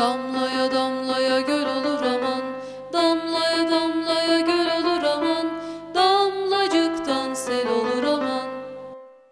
Damlaya damlaya göl olur aman. Damlaya damlaya